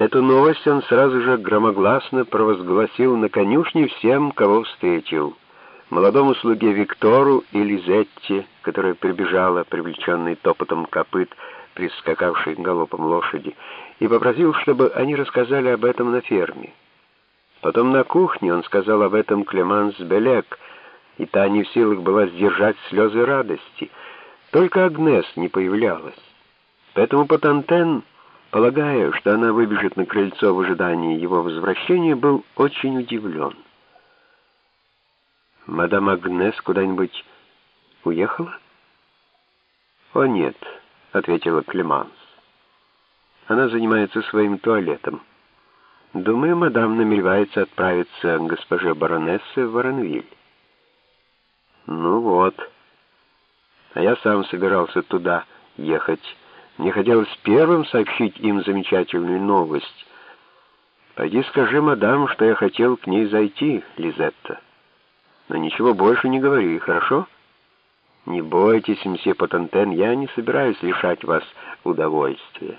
Эту новость он сразу же громогласно провозгласил на конюшне всем, кого встретил. Молодому слуге Виктору и Лизетте, которая прибежала, привлеченной топотом копыт, прискакавшей галопом лошади, и попросил, чтобы они рассказали об этом на ферме. Потом на кухне он сказал об этом Клеманс Белек, и та не в силах была сдержать слезы радости. Только Агнес не появлялась. Поэтому Патантен Полагая, что она выбежит на крыльцо в ожидании его возвращения, был очень удивлен. «Мадам Агнес куда-нибудь уехала?» «О, нет», — ответила Клеманс. «Она занимается своим туалетом. Думаю, мадам намеревается отправиться к госпоже баронессе в Воронвиль». «Ну вот. А я сам собирался туда ехать». Мне хотелось первым сообщить им замечательную новость. Пойди скажи мадам, что я хотел к ней зайти, Лизетта. Но ничего больше не говори, хорошо? Не бойтесь, мсье Потантен, я не собираюсь лишать вас удовольствия.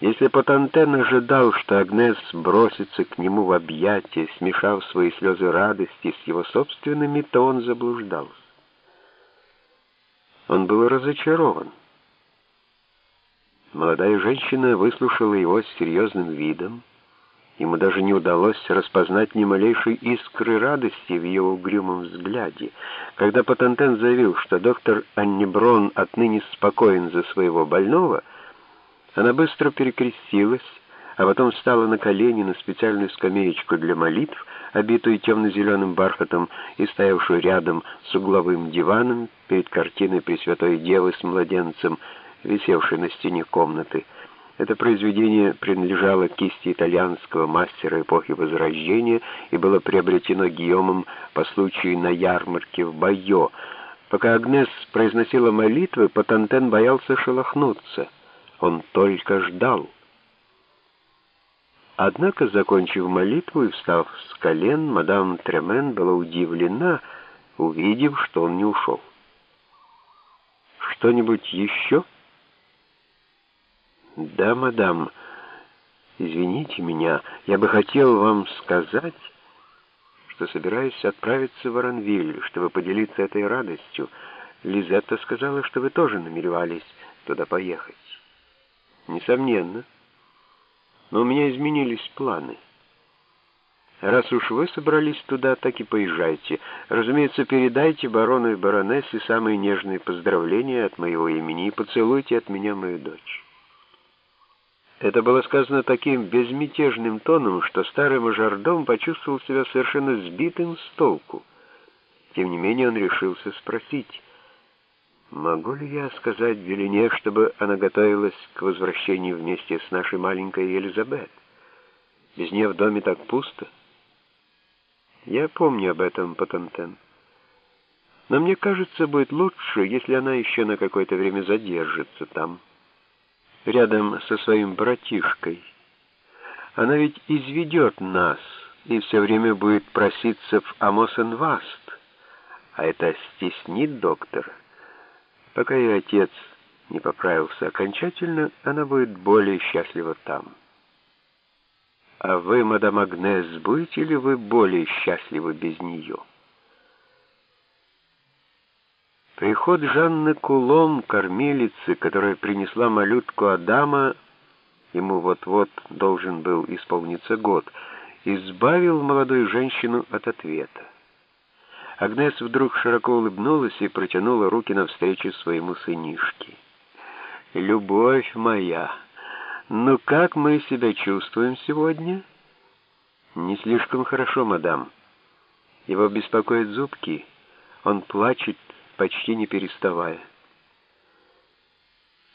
Если Потантен ожидал, что Агнес бросится к нему в объятия, смешав свои слезы радости с его собственными, то он заблуждался. Он был разочарован. Молодая женщина выслушала его с серьезным видом. Ему даже не удалось распознать ни малейшей искры радости в ее угрюмом взгляде. Когда Патантен заявил, что доктор Аннеброн отныне спокоен за своего больного, она быстро перекрестилась, а потом встала на колени на специальную скамеечку для молитв, обитую темно-зеленым бархатом и стоявшую рядом с угловым диваном перед картиной Пресвятой Девы с младенцем, висевшей на стене комнаты. Это произведение принадлежало кисти итальянского мастера эпохи Возрождения и было приобретено Гийомом по случаю на ярмарке в Байо. Пока Агнес произносила молитвы, Патантен боялся шелохнуться. Он только ждал. Однако, закончив молитву и встав с колен, мадам Тремен была удивлена, увидев, что он не ушел. «Что-нибудь еще?» «Да, мадам, извините меня, я бы хотел вам сказать, что собираюсь отправиться в Воронвиль, чтобы поделиться этой радостью. Лизетта сказала, что вы тоже намеревались туда поехать». «Несомненно» но у меня изменились планы. Раз уж вы собрались туда, так и поезжайте. Разумеется, передайте барону и баронессе самые нежные поздравления от моего имени и поцелуйте от меня мою дочь». Это было сказано таким безмятежным тоном, что старый мажордом почувствовал себя совершенно сбитым с толку. Тем не менее он решился спросить, Могу ли я сказать Белине, чтобы она готовилась к возвращению вместе с нашей маленькой Елизабет? Без нее в доме так пусто. Я помню об этом, Патантен. Но мне кажется, будет лучше, если она еще на какое-то время задержится там, рядом со своим братишкой. Она ведь изведет нас и все время будет проситься в Амосенваст, а это стеснит доктора. Пока ее отец не поправился окончательно, она будет более счастлива там. А вы, мадам Агнес, будете ли вы более счастливы без нее? Приход Жанны Кулом, кормилицы, которая принесла малютку Адама, ему вот-вот должен был исполниться год, избавил молодую женщину от ответа. Агнес вдруг широко улыбнулась и протянула руки навстречу своему сынишке. «Любовь моя, ну как мы себя чувствуем сегодня?» «Не слишком хорошо, мадам. Его беспокоят зубки. Он плачет, почти не переставая».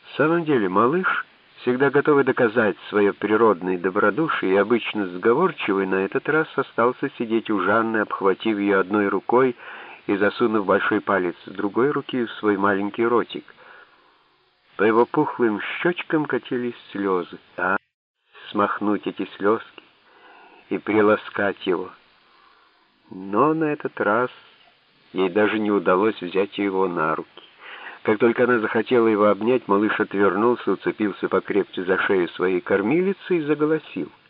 «В самом деле, малыш...» всегда готовый доказать свое природное добродушие и обычно сговорчивый, на этот раз остался сидеть у Жанны, обхватив ее одной рукой и засунув большой палец другой руки в свой маленький ротик. По его пухлым щечкам катились слезы, а смахнуть эти слезки и приласкать его. Но на этот раз ей даже не удалось взять его на руки. Как только она захотела его обнять, малыш отвернулся, уцепился покрепче за шею своей кормилицы и заголосил —